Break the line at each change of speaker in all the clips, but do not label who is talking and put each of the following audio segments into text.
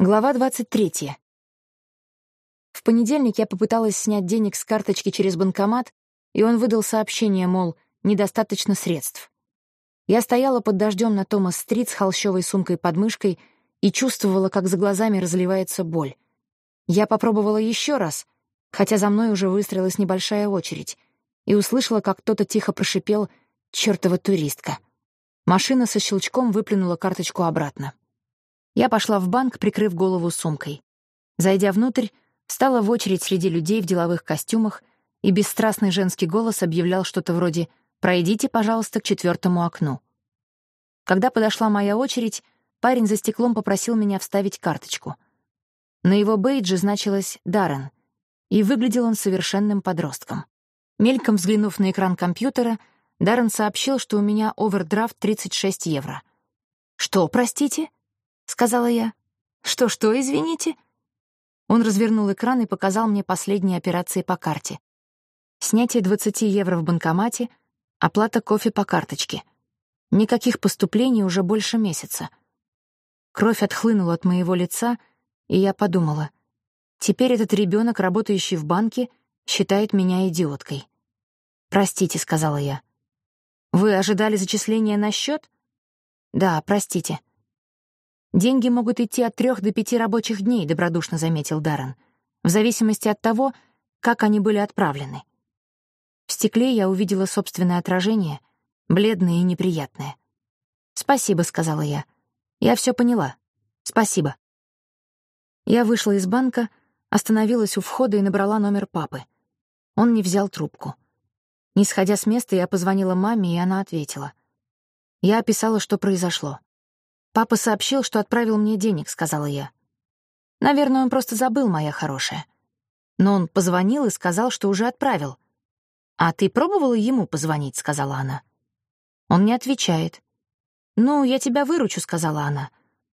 Глава 23. В понедельник я попыталась снять денег с карточки через банкомат, и он выдал сообщение, мол, недостаточно средств. Я стояла под дождем на Томас-стрит с холщовой сумкой под мышкой и чувствовала, как за глазами разливается боль. Я попробовала еще раз, хотя за мной уже выстроилась небольшая очередь, и услышала, как кто-то тихо прошипел «чёртова туристка». Машина со щелчком выплюнула карточку обратно. Я пошла в банк, прикрыв голову сумкой. Зайдя внутрь, встала в очередь среди людей в деловых костюмах, и бесстрастный женский голос объявлял что-то вроде «Пройдите, пожалуйста, к четвертому окну». Когда подошла моя очередь, парень за стеклом попросил меня вставить карточку. На его бейдже значилось «Даррен», и выглядел он совершенным подростком. Мельком взглянув на экран компьютера, Даррен сообщил, что у меня овердрафт 36 евро. «Что, простите?» — сказала я. «Что-что, извините?» Он развернул экран и показал мне последние операции по карте. Снятие 20 евро в банкомате, оплата кофе по карточке. Никаких поступлений уже больше месяца. Кровь отхлынула от моего лица, и я подумала, теперь этот ребенок, работающий в банке, считает меня идиоткой. «Простите», — сказала я. «Вы ожидали зачисления на счет?» «Да, простите». «Деньги могут идти от трех до пяти рабочих дней», — добродушно заметил Даррен, «в зависимости от того, как они были отправлены». В стекле я увидела собственное отражение, бледное и неприятное. «Спасибо», — сказала я. «Я все поняла. Спасибо». Я вышла из банка, остановилась у входа и набрала номер папы. Он не взял трубку. Не сходя с места, я позвонила маме, и она ответила. Я описала, что произошло. «Папа сообщил, что отправил мне денег», — сказала я. «Наверное, он просто забыл, моя хорошая». Но он позвонил и сказал, что уже отправил. «А ты пробовала ему позвонить?» — сказала она. Он не отвечает. «Ну, я тебя выручу», — сказала она.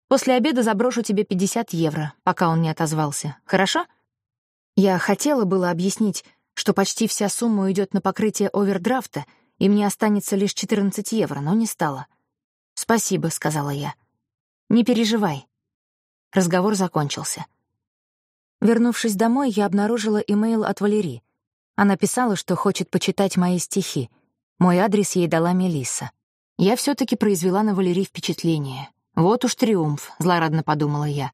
«После обеда заброшу тебе 50 евро, пока он не отозвался. Хорошо?» Я хотела было объяснить, что почти вся сумма уйдет на покрытие овердрафта, и мне останется лишь 14 евро, но не стало. «Спасибо», — сказала я. «Не переживай». Разговор закончился. Вернувшись домой, я обнаружила имейл от Валерии. Она писала, что хочет почитать мои стихи. Мой адрес ей дала Мелисса. Я все таки произвела на Валерии впечатление. Вот уж триумф, злорадно подумала я.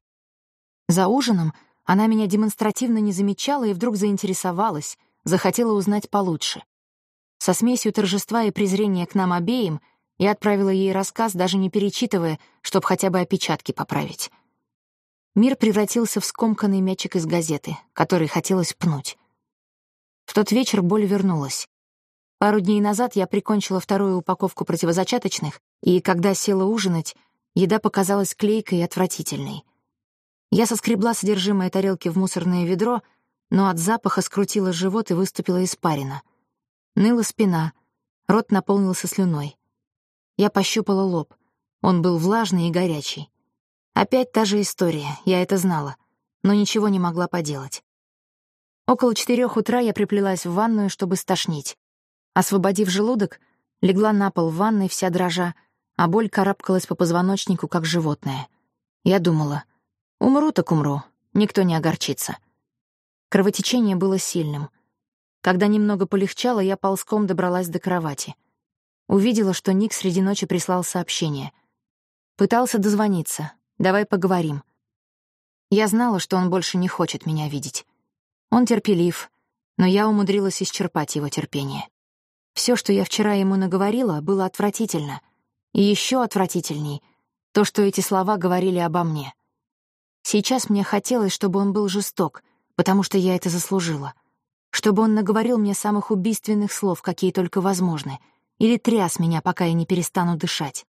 За ужином она меня демонстративно не замечала и вдруг заинтересовалась, захотела узнать получше. Со смесью торжества и презрения к нам обеим — я отправила ей рассказ, даже не перечитывая, чтобы хотя бы опечатки поправить. Мир превратился в скомканный мячик из газеты, который хотелось пнуть. В тот вечер боль вернулась. Пару дней назад я прикончила вторую упаковку противозачаточных, и когда села ужинать, еда показалась клейкой и отвратительной. Я соскребла содержимое тарелки в мусорное ведро, но от запаха скрутила живот и выступила испарина. Ныла спина, рот наполнился слюной. Я пощупала лоб. Он был влажный и горячий. Опять та же история, я это знала, но ничего не могла поделать. Около четырех утра я приплелась в ванную, чтобы стошнить. Освободив желудок, легла на пол в ванной, вся дрожа, а боль карабкалась по позвоночнику, как животное. Я думала, умру так умру, никто не огорчится. Кровотечение было сильным. Когда немного полегчало, я ползком добралась до кровати — Увидела, что Ник среди ночи прислал сообщение. Пытался дозвониться. «Давай поговорим». Я знала, что он больше не хочет меня видеть. Он терпелив, но я умудрилась исчерпать его терпение. Все, что я вчера ему наговорила, было отвратительно. И еще отвратительней — то, что эти слова говорили обо мне. Сейчас мне хотелось, чтобы он был жесток, потому что я это заслужила. Чтобы он наговорил мне самых убийственных слов, какие только возможны — или тряс меня, пока я не перестану дышать.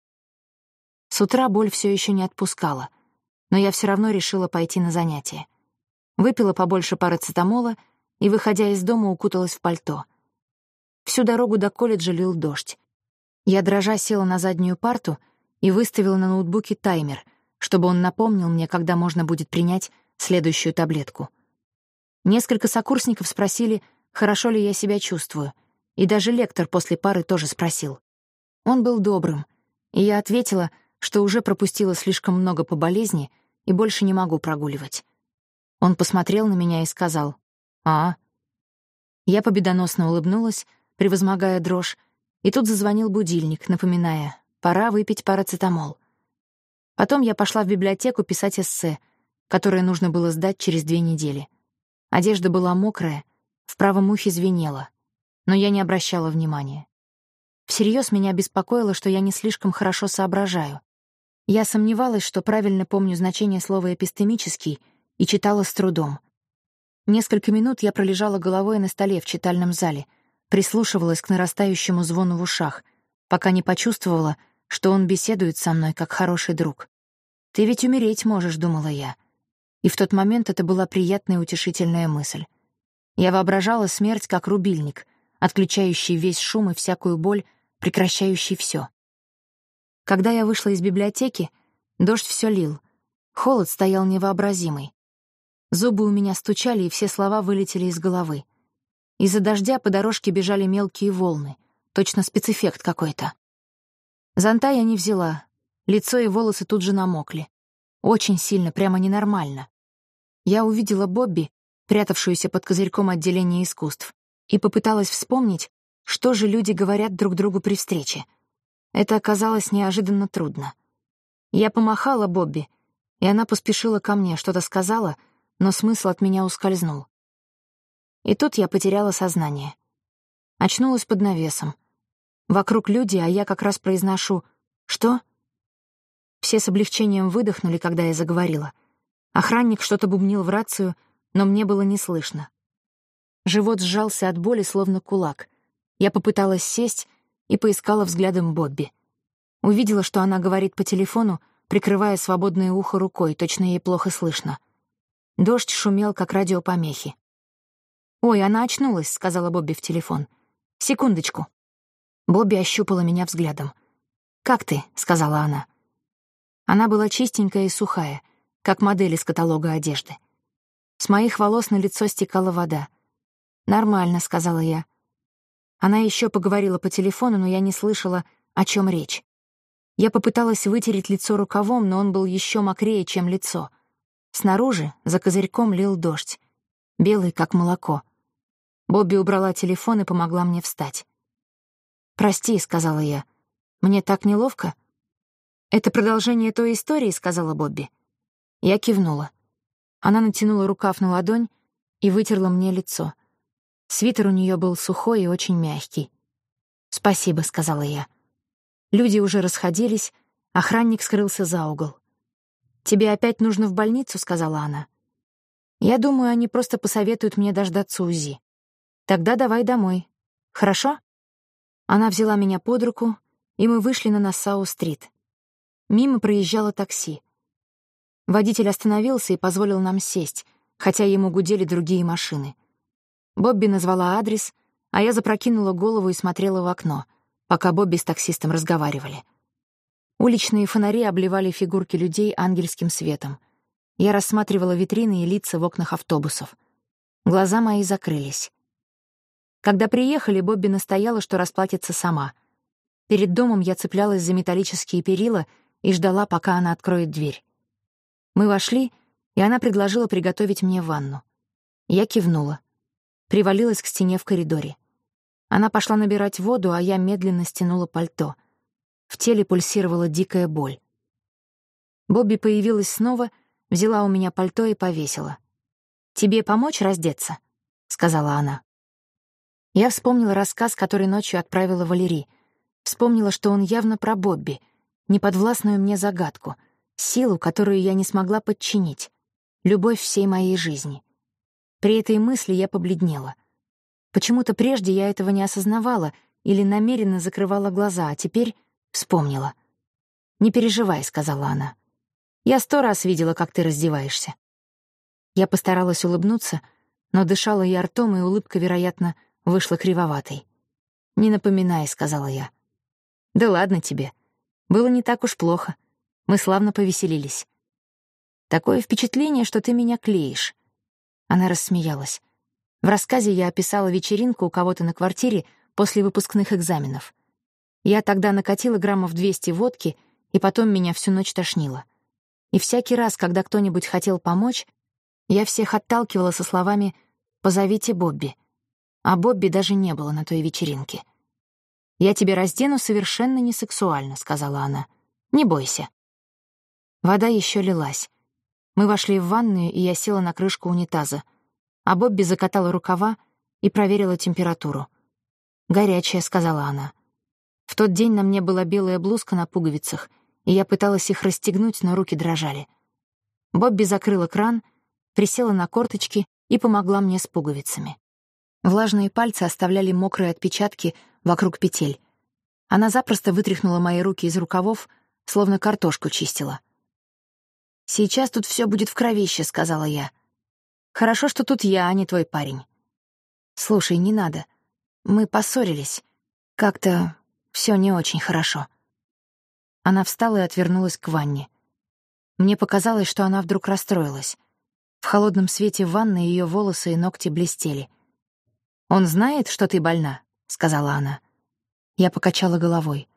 С утра боль все еще не отпускала, но я все равно решила пойти на занятия. Выпила побольше парацетамола и, выходя из дома, укуталась в пальто. Всю дорогу до колледжа лил дождь. Я дрожа села на заднюю парту и выставила на ноутбуке таймер, чтобы он напомнил мне, когда можно будет принять следующую таблетку. Несколько сокурсников спросили, хорошо ли я себя чувствую — и даже лектор после пары тоже спросил. Он был добрым, и я ответила, что уже пропустила слишком много по болезни и больше не могу прогуливать. Он посмотрел на меня и сказал «А?». Я победоносно улыбнулась, превозмогая дрожь, и тут зазвонил будильник, напоминая «пора выпить парацетамол». Потом я пошла в библиотеку писать эссе, которое нужно было сдать через две недели. Одежда была мокрая, в правом ухе звенело, но я не обращала внимания. Всерьез меня беспокоило, что я не слишком хорошо соображаю. Я сомневалась, что правильно помню значение слова «эпистемический» и читала с трудом. Несколько минут я пролежала головой на столе в читальном зале, прислушивалась к нарастающему звону в ушах, пока не почувствовала, что он беседует со мной как хороший друг. «Ты ведь умереть можешь», — думала я. И в тот момент это была приятная утешительная мысль. Я воображала смерть как рубильник, отключающий весь шум и всякую боль прекращающий все. Когда я вышла из библиотеки, дождь все лил. Холод стоял невообразимый. Зубы у меня стучали, и все слова вылетели из головы. Из-за дождя по дорожке бежали мелкие волны, точно спецэффект какой-то. Зонта я не взяла, лицо и волосы тут же намокли. Очень сильно, прямо ненормально. Я увидела Бобби, прятавшуюся под козырьком отделения искусств, и попыталась вспомнить, что же люди говорят друг другу при встрече? Это оказалось неожиданно трудно. Я помахала Бобби, и она поспешила ко мне, что-то сказала, но смысл от меня ускользнул. И тут я потеряла сознание. Очнулась под навесом. Вокруг люди, а я как раз произношу «Что?». Все с облегчением выдохнули, когда я заговорила. Охранник что-то бубнил в рацию, но мне было не слышно. Живот сжался от боли, словно кулак. Я попыталась сесть и поискала взглядом Бобби. Увидела, что она говорит по телефону, прикрывая свободное ухо рукой, точно ей плохо слышно. Дождь шумел, как радиопомехи. «Ой, она очнулась», — сказала Бобби в телефон. «Секундочку». Бобби ощупала меня взглядом. «Как ты?» — сказала она. Она была чистенькая и сухая, как модель из каталога одежды. С моих волос на лицо стекала вода. «Нормально», — сказала я. Она еще поговорила по телефону, но я не слышала, о чем речь. Я попыталась вытереть лицо рукавом, но он был еще мокрее, чем лицо. Снаружи, за козырьком, лил дождь. Белый, как молоко. Бобби убрала телефон и помогла мне встать. «Прости», — сказала я. «Мне так неловко». «Это продолжение той истории», — сказала Бобби. Я кивнула. Она натянула рукав на ладонь и вытерла мне лицо — Свитер у нее был сухой и очень мягкий. «Спасибо», — сказала я. Люди уже расходились, охранник скрылся за угол. «Тебе опять нужно в больницу», — сказала она. «Я думаю, они просто посоветуют мне дождаться УЗИ. Тогда давай домой. Хорошо?» Она взяла меня под руку, и мы вышли на Нассау-стрит. Мимо проезжало такси. Водитель остановился и позволил нам сесть, хотя ему гудели другие машины — Бобби назвала адрес, а я запрокинула голову и смотрела в окно, пока Бобби с таксистом разговаривали. Уличные фонари обливали фигурки людей ангельским светом. Я рассматривала витрины и лица в окнах автобусов. Глаза мои закрылись. Когда приехали, Бобби настояла, что расплатится сама. Перед домом я цеплялась за металлические перила и ждала, пока она откроет дверь. Мы вошли, и она предложила приготовить мне ванну. Я кивнула привалилась к стене в коридоре. Она пошла набирать воду, а я медленно стянула пальто. В теле пульсировала дикая боль. Бобби появилась снова, взяла у меня пальто и повесила. «Тебе помочь раздеться?» — сказала она. Я вспомнила рассказ, который ночью отправила Валерий. Вспомнила, что он явно про Бобби, неподвластную мне загадку, силу, которую я не смогла подчинить, любовь всей моей жизни. При этой мысли я побледнела. Почему-то прежде я этого не осознавала или намеренно закрывала глаза, а теперь вспомнила. «Не переживай», — сказала она. «Я сто раз видела, как ты раздеваешься». Я постаралась улыбнуться, но дышала я ртом, и улыбка, вероятно, вышла кривоватой. «Не напоминай», — сказала я. «Да ладно тебе. Было не так уж плохо. Мы славно повеселились. Такое впечатление, что ты меня клеишь. Она рассмеялась. В рассказе я описала вечеринку у кого-то на квартире после выпускных экзаменов. Я тогда накатила граммов 200 водки, и потом меня всю ночь тошнило. И всякий раз, когда кто-нибудь хотел помочь, я всех отталкивала со словами «позовите Бобби». А Бобби даже не было на той вечеринке. «Я тебе раздену совершенно не сексуально», — сказала она. «Не бойся». Вода еще лилась. Мы вошли в ванную, и я села на крышку унитаза, а Бобби закатала рукава и проверила температуру. «Горячая», — сказала она. В тот день на мне была белая блузка на пуговицах, и я пыталась их расстегнуть, но руки дрожали. Бобби закрыла кран, присела на корточки и помогла мне с пуговицами. Влажные пальцы оставляли мокрые отпечатки вокруг петель. Она запросто вытряхнула мои руки из рукавов, словно картошку чистила. «Сейчас тут все будет в кровище», — сказала я. «Хорошо, что тут я, а не твой парень». «Слушай, не надо. Мы поссорились. Как-то все не очень хорошо». Она встала и отвернулась к ванне. Мне показалось, что она вдруг расстроилась. В холодном свете ванны ее волосы и ногти блестели. «Он знает, что ты больна?» — сказала она. Я покачала головой.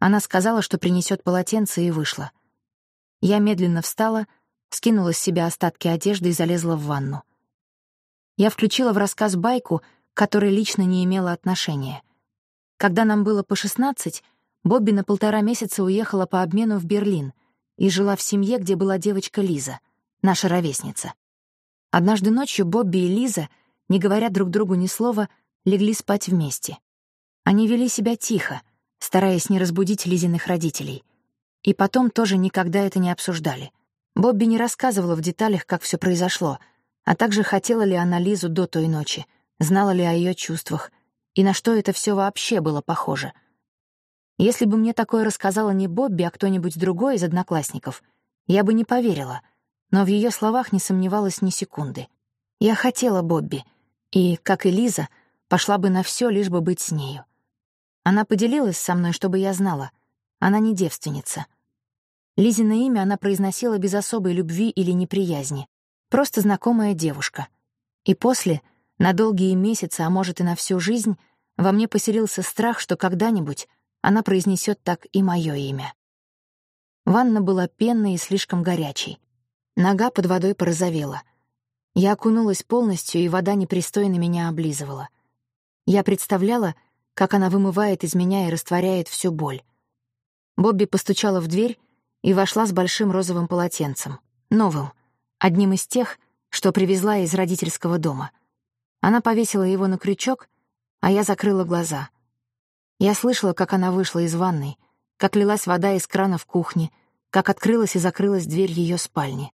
Она сказала, что принесет полотенце, и вышла. Я медленно встала, скинула с себя остатки одежды и залезла в ванну. Я включила в рассказ байку, к которой лично не имела отношения. Когда нам было по шестнадцать, Бобби на полтора месяца уехала по обмену в Берлин и жила в семье, где была девочка Лиза, наша ровесница. Однажды ночью Бобби и Лиза, не говоря друг другу ни слова, легли спать вместе. Они вели себя тихо, стараясь не разбудить Лизиных родителей. И потом тоже никогда это не обсуждали. Бобби не рассказывала в деталях, как все произошло, а также хотела ли она Лизу до той ночи, знала ли о ее чувствах, и на что это все вообще было похоже — если бы мне такое рассказала не Бобби, а кто-нибудь другой из одноклассников, я бы не поверила, но в ее словах не сомневалась ни секунды. Я хотела Бобби, и, как и Лиза, пошла бы на все, лишь бы быть с нею. Она поделилась со мной, чтобы я знала. Она не девственница. Лизино имя она произносила без особой любви или неприязни. Просто знакомая девушка. И после, на долгие месяцы, а может и на всю жизнь, во мне поселился страх, что когда-нибудь она произнесет так и мое имя. Ванна была пенной и слишком горячей. Нога под водой порозовела. Я окунулась полностью, и вода непристойно меня облизывала. Я представляла, как она вымывает из меня и растворяет всю боль. Бобби постучала в дверь и вошла с большим розовым полотенцем, новым, одним из тех, что привезла из родительского дома. Она повесила его на крючок, а я закрыла глаза. Я слышала, как она вышла из ванной, как лилась вода из крана в кухне, как открылась и закрылась дверь ее спальни.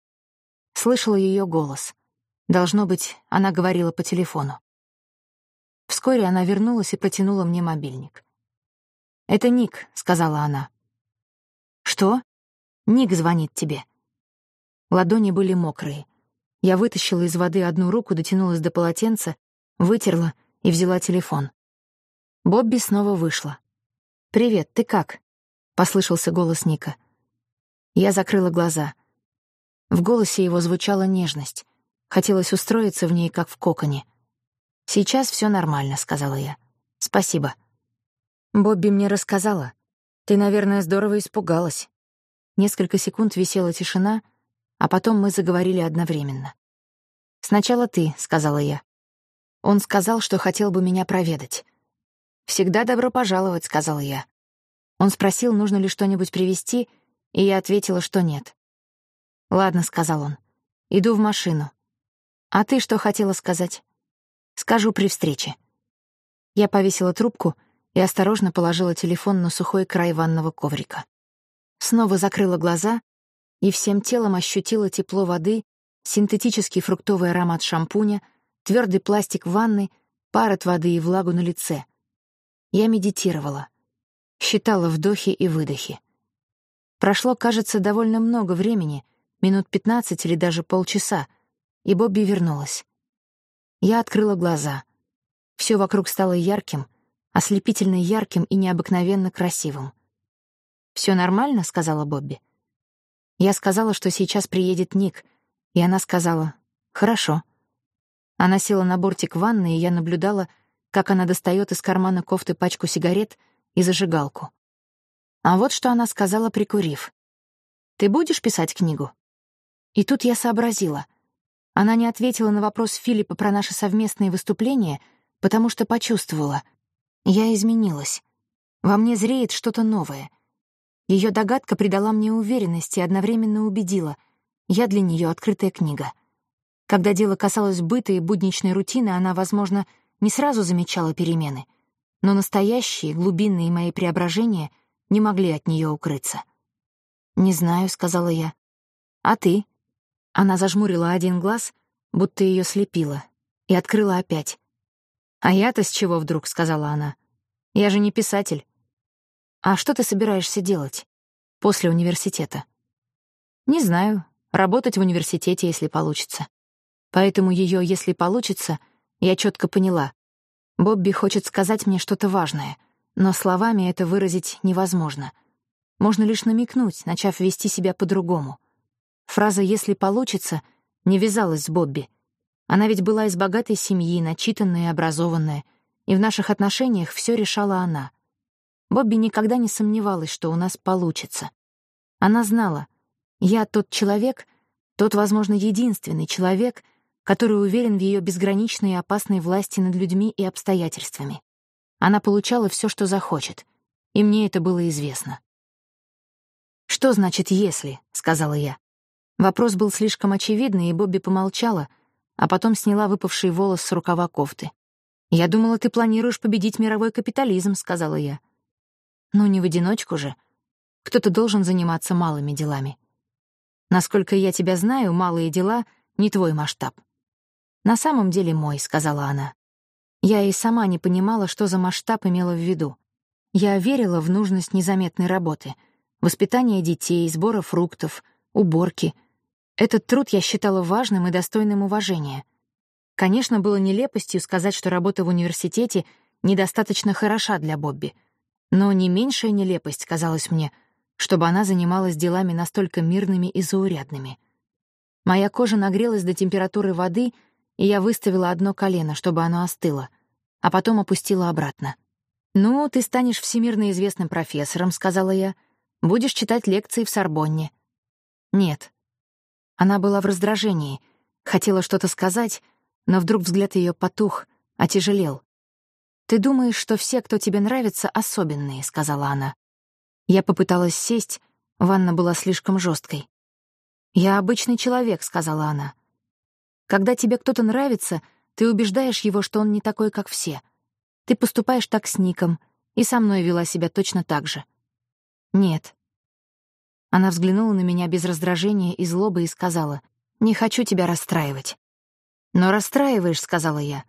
Слышала ее голос. Должно быть, она говорила по телефону. Вскоре она вернулась и протянула мне мобильник. «Это Ник», — сказала она. «Что?» «Ник звонит тебе». Ладони были мокрые. Я вытащила из воды одну руку, дотянулась до полотенца, вытерла и взяла телефон. Бобби снова вышла. «Привет, ты как?» — послышался голос Ника. Я закрыла глаза. В голосе его звучала нежность. Хотелось устроиться в ней, как в коконе. «Сейчас все нормально», — сказала я. «Спасибо». Бобби мне рассказала. Ты, наверное, здорово испугалась. Несколько секунд висела тишина, а потом мы заговорили одновременно. «Сначала ты», — сказала я. Он сказал, что хотел бы меня проведать. «Всегда добро пожаловать», — сказала я. Он спросил, нужно ли что-нибудь привезти, и я ответила, что нет. «Ладно», — сказал он. «Иду в машину». «А ты что хотела сказать?» «Скажу при встрече». Я повесила трубку и осторожно положила телефон на сухой край ванного коврика. Снова закрыла глаза и всем телом ощутила тепло воды, синтетический фруктовый аромат шампуня, твердый пластик ванны, пар от воды и влагу на лице — я медитировала, считала вдохи и выдохи. Прошло, кажется, довольно много времени, минут пятнадцать или даже полчаса, и Бобби вернулась. Я открыла глаза. Все вокруг стало ярким, ослепительно ярким и необыкновенно красивым. Все нормально?» — сказала Бобби. Я сказала, что сейчас приедет Ник, и она сказала «Хорошо». Она села на бортик ванны, и я наблюдала, как она достает из кармана кофты пачку сигарет и зажигалку. А вот что она сказала, прикурив. Ты будешь писать книгу?» И тут я сообразила. Она не ответила на вопрос Филиппа про наши совместные выступления, потому что почувствовала. Я изменилась. Во мне зреет что-то новое. Ее догадка придала мне уверенности и одновременно убедила. Я для нее открытая книга. Когда дело касалось быта и будничной рутины, она, возможно, не сразу замечала перемены, но настоящие, глубинные мои преображения не могли от нее укрыться. «Не знаю», — сказала я. «А ты?» Она зажмурила один глаз, будто ее слепила, и открыла опять. «А я-то с чего вдруг?» — сказала она. «Я же не писатель». «А что ты собираешься делать после университета?» «Не знаю. Работать в университете, если получится». Поэтому ее «если получится» я четко поняла. Бобби хочет сказать мне что-то важное, но словами это выразить невозможно — можно лишь намекнуть, начав вести себя по-другому. Фраза «если получится» не вязалась с Бобби. Она ведь была из богатой семьи, начитанная и образованная, и в наших отношениях все решала она. Бобби никогда не сомневалась, что у нас получится. Она знала, я тот человек, тот, возможно, единственный человек, который уверен в ее безграничной и опасной власти над людьми и обстоятельствами. Она получала все, что захочет, и мне это было известно. «Что значит «если»?» — сказала я. Вопрос был слишком очевидный, и Бобби помолчала, а потом сняла выпавший волос с рукава кофты. «Я думала, ты планируешь победить мировой капитализм», — сказала я. «Ну, не в одиночку же. Кто-то должен заниматься малыми делами. Насколько я тебя знаю, малые дела — не твой масштаб». «На самом деле мой», — сказала она. Я и сама не понимала, что за масштаб имела в виду. Я верила в нужность незаметной работы — воспитание детей, сбора фруктов, уборки. Этот труд я считала важным и достойным уважения. Конечно, было нелепостью сказать, что работа в университете недостаточно хороша для Бобби. Но не меньшая нелепость, казалось мне, чтобы она занималась делами настолько мирными и заурядными. Моя кожа нагрелась до температуры воды, и я выставила одно колено, чтобы оно остыло, а потом опустила обратно. «Ну, ты станешь всемирно известным профессором», — сказала я, — Будешь читать лекции в Сорбонне». «Нет». Она была в раздражении, хотела что-то сказать, но вдруг взгляд ее потух, отяжелел. «Ты думаешь, что все, кто тебе нравится, особенные», — сказала она. Я попыталась сесть, ванна была слишком жесткой. «Я обычный человек», — сказала она. «Когда тебе кто-то нравится, ты убеждаешь его, что он не такой, как все. Ты поступаешь так с Ником, и со мной вела себя точно так же. «Нет». Она взглянула на меня без раздражения и злобы и сказала, «Не хочу тебя расстраивать». «Но расстраиваешь», — сказала я.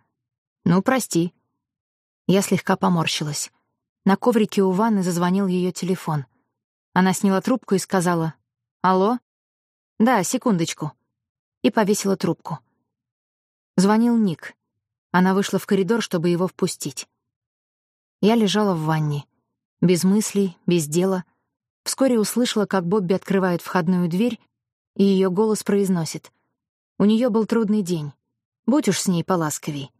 «Ну, прости». Я слегка поморщилась. На коврике у ванны зазвонил ее телефон. Она сняла трубку и сказала, «Алло?» «Да, секундочку». И повесила трубку. Звонил Ник. Она вышла в коридор, чтобы его впустить. Я лежала в ванне. Без мыслей, без дела — Вскоре услышала, как Бобби открывает входную дверь, и ее голос произносит. У нее был трудный день. Будь уж с ней поласковей.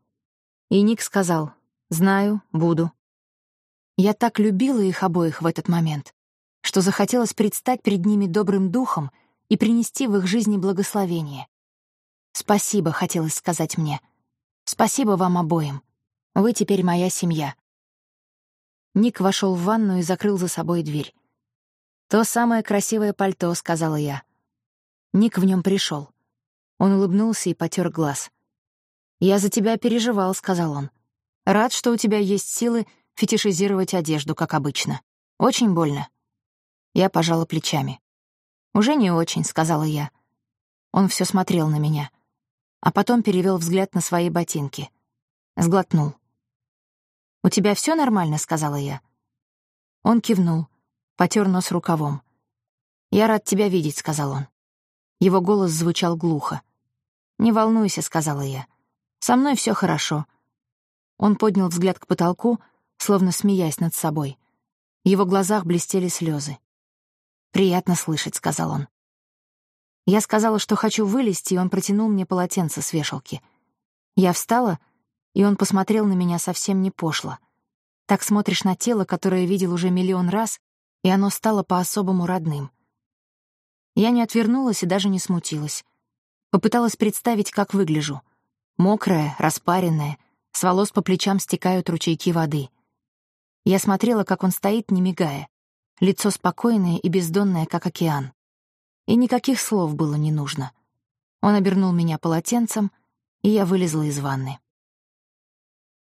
И Ник сказал, «Знаю, буду». Я так любила их обоих в этот момент, что захотелось предстать перед ними добрым духом и принести в их жизни благословение. «Спасибо», — хотелось сказать мне. «Спасибо вам обоим. Вы теперь моя семья». Ник вошел в ванну и закрыл за собой дверь. «То самое красивое пальто», — сказала я. Ник в нем пришел. Он улыбнулся и потер глаз. «Я за тебя переживал», — сказал он. «Рад, что у тебя есть силы фетишизировать одежду, как обычно. Очень больно». Я пожала плечами. «Уже не очень», — сказала я. Он все смотрел на меня, а потом перевел взгляд на свои ботинки. Сглотнул. «У тебя все нормально?» — сказала я. Он кивнул потер нос рукавом. «Я рад тебя видеть», — сказал он. Его голос звучал глухо. «Не волнуйся», — сказала я. «Со мной все хорошо». Он поднял взгляд к потолку, словно смеясь над собой. В его глазах блестели слезы. «Приятно слышать», — сказал он. Я сказала, что хочу вылезти, и он протянул мне полотенце с вешалки. Я встала, и он посмотрел на меня совсем не пошло. Так смотришь на тело, которое видел уже миллион раз, и оно стало по-особому родным. Я не отвернулась и даже не смутилась. Попыталась представить, как выгляжу. Мокрая, распаренная, с волос по плечам стекают ручейки воды. Я смотрела, как он стоит, не мигая. Лицо спокойное и бездонное, как океан. И никаких слов было не нужно. Он обернул меня полотенцем, и я вылезла из ванны.